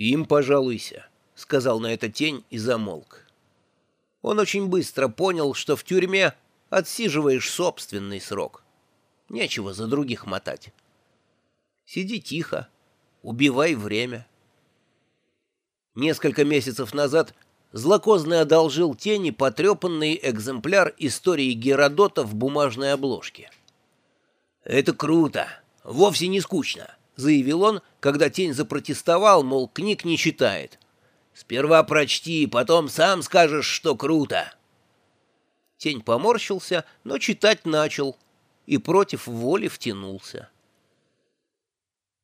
«Им пожалуйся», — сказал на это тень и замолк. Он очень быстро понял, что в тюрьме отсиживаешь собственный срок. Нечего за других мотать. Сиди тихо, убивай время. Несколько месяцев назад Злокозный одолжил тени потрепанный экземпляр истории Геродота в бумажной обложке. «Это круто, вовсе не скучно», — заявил он, когда тень запротестовал, мол, книг не читает. «Сперва прочти, потом сам скажешь, что круто». Тень поморщился, но читать начал и против воли втянулся.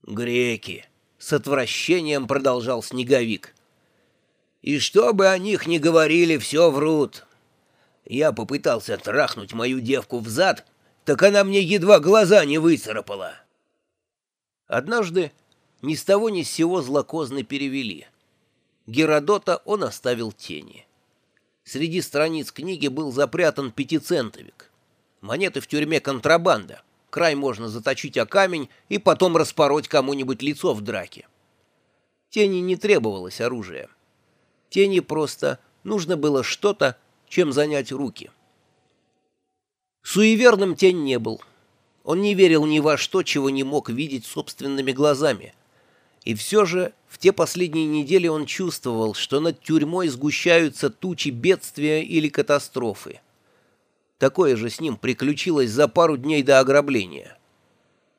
«Греки!» — с отвращением продолжал Снеговик. И что бы о них ни говорили, все врут. Я попытался трахнуть мою девку в зад, так она мне едва глаза не выцарапала. Однажды ни с того ни с сего злокозно перевели. Геродота он оставил тени. Среди страниц книги был запрятан пятицентовик. Монеты в тюрьме контрабанда. Край можно заточить о камень и потом распороть кому-нибудь лицо в драке. Тени не требовалось оружия. Тени просто нужно было что-то, чем занять руки. Суеверным тень не был. Он не верил ни во что, чего не мог видеть собственными глазами. И все же в те последние недели он чувствовал, что над тюрьмой сгущаются тучи бедствия или катастрофы. Такое же с ним приключилось за пару дней до ограбления.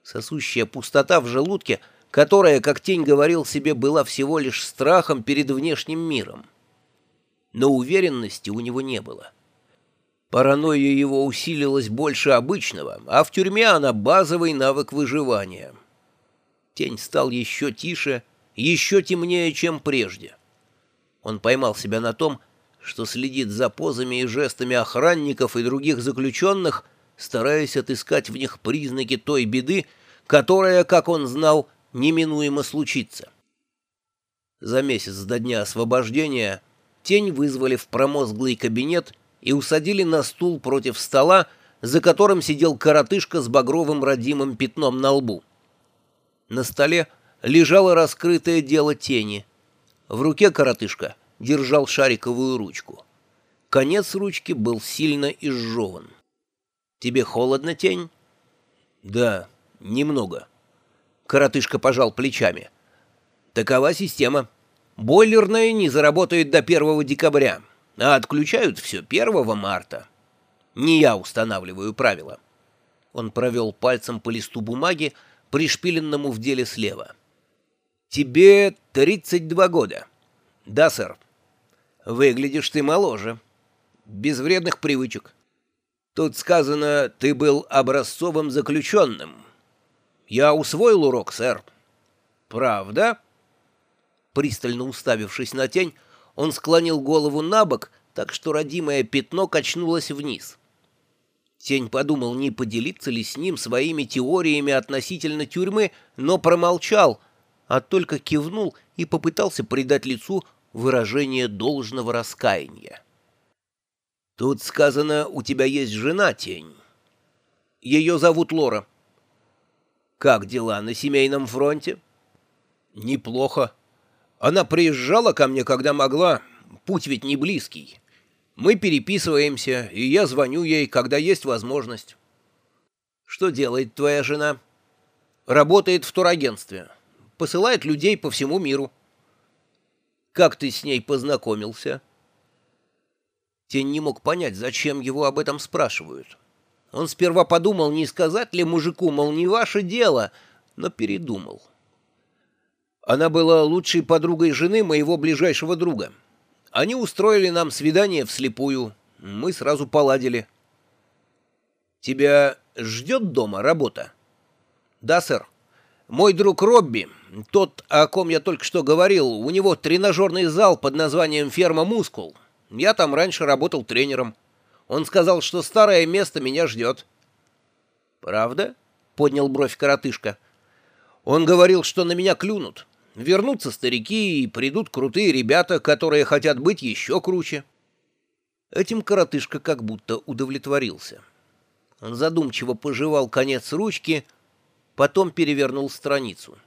Сосущая пустота в желудке — которая, как тень говорил себе, была всего лишь страхом перед внешним миром. Но уверенности у него не было. Паранойя его усилилась больше обычного, а в тюрьме она базовый навык выживания. Тень стал еще тише, еще темнее, чем прежде. Он поймал себя на том, что следит за позами и жестами охранников и других заключенных, стараясь отыскать в них признаки той беды, которая, как он знал, неминуемо случится. За месяц до дня освобождения тень вызвали в промозглый кабинет и усадили на стул против стола, за которым сидел коротышка с багровым родимым пятном на лбу. На столе лежало раскрытое дело тени. В руке коротышка держал шариковую ручку. Конец ручки был сильно изжеван. «Тебе холодно, тень?» «Да, немного». Коротышка пожал плечами. Такова система. Бойлерная не заработает до 1 декабря, а отключают все 1 марта. Не я устанавливаю правила. Он провел пальцем по листу бумаги, пришпиленному в деле слева. «Тебе 32 года». «Да, сэр». «Выглядишь ты моложе. Без вредных привычек. Тут сказано, ты был образцовым заключенным». «Я усвоил урок, сэр». «Правда?» Пристально уставившись на тень, он склонил голову на бок, так что родимое пятно качнулось вниз. Тень подумал, не поделиться ли с ним своими теориями относительно тюрьмы, но промолчал, а только кивнул и попытался придать лицу выражение должного раскаяния. «Тут сказано, у тебя есть жена, Тень. Ее зовут Лора». Как дела на семейном фронте? Неплохо. Она приезжала ко мне, когда могла. Путь ведь не близкий. Мы переписываемся, и я звоню ей, когда есть возможность. Что делает твоя жена? Работает в турагентстве. Посылает людей по всему миру. Как ты с ней познакомился? Тень не мог понять, зачем его об этом спрашивают. Он сперва подумал, не сказать ли мужику, мол, не ваше дело, но передумал. Она была лучшей подругой жены моего ближайшего друга. Они устроили нам свидание вслепую. Мы сразу поладили. Тебя ждет дома работа? Да, сэр. Мой друг Робби, тот, о ком я только что говорил, у него тренажерный зал под названием «Ферма Мускул». Я там раньше работал тренером. Он сказал, что старое место меня ждет». «Правда?» — поднял бровь коротышка. «Он говорил, что на меня клюнут. Вернутся старики и придут крутые ребята, которые хотят быть еще круче». Этим коротышка как будто удовлетворился. Он задумчиво пожевал конец ручки, потом перевернул страницу.